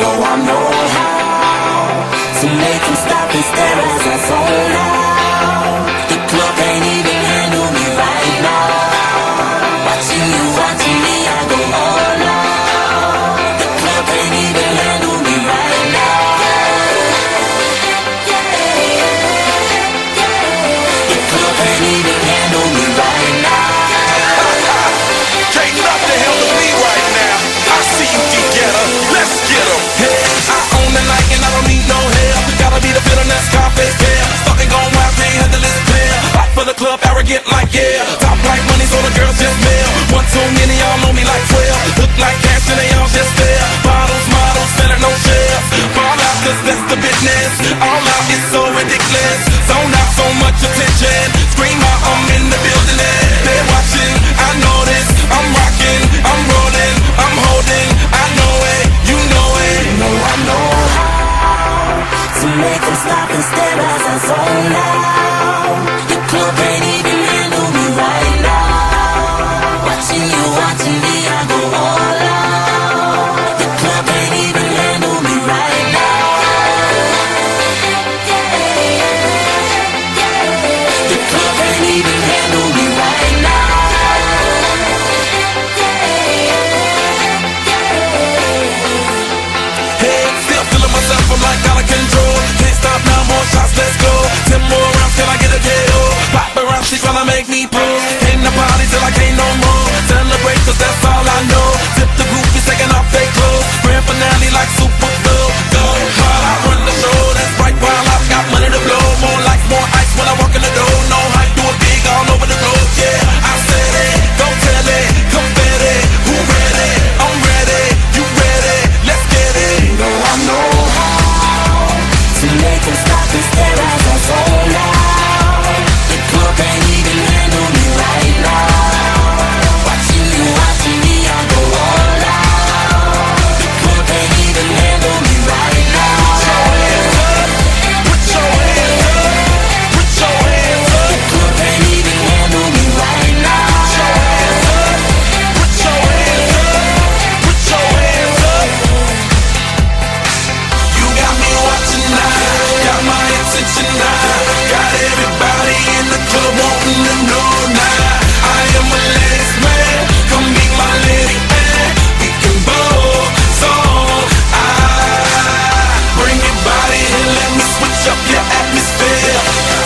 know I know how to make them get like yeah. Top like money, so the girls just mail. One too many, y'all know me like 12. Look like cash. up your atmosphere.